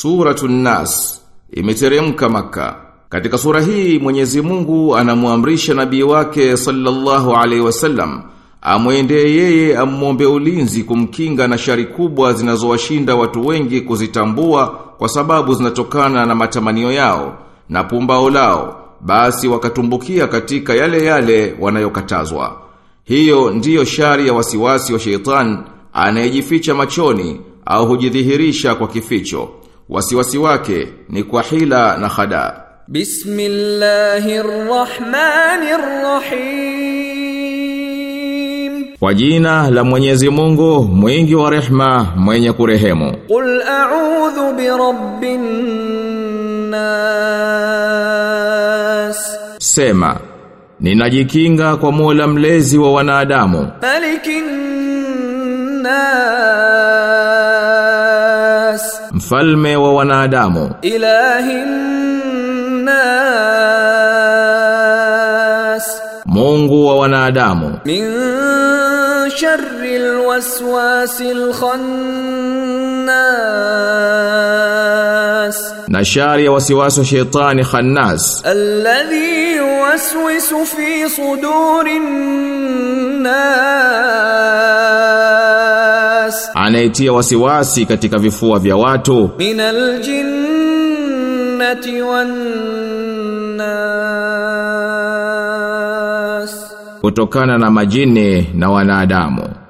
Suratun Nas imeteremka maka. Katika sura hii Mwenyezi Mungu anamuamrisha nabii wake sallallahu alaihi wasallam amwendee yeye amuombe ulinzi kumkinga na shari kubwa zinazowashinda watu wengi kuzitambua kwa sababu zinatokana na matamanio yao na pumbao lao basi wakatumbukia katika yale yale wanayokatazwa. Hiyo ndiyo shari ya wasiwasi wa sheitan anayejificha machoni au hujidhihirisha kwa kificho. Wasiwasi wake ni kwa hila na khada. Bismillahirrahmanirrahim. Kwa jina la Mwenyezi Mungu, mwingi wa rehma, mwenye kurehemu. Qul a'udhu bi rabbin nas. Sema, ninajikinga kwa Mola mlezi wa wanadamu, Malikin nas. Mfalme wa wanadamu, Ilahin nas. Mungu wa wanadamu, Min sharri alwaswasil khannas. na shari ya wasiwasi wa shetani khannas, الذي يوسوس في صدور الناس anayetia wasiwasi katika vifua vya watu. Minal jinnati wan nas. Kutokana na majini na wanadamu.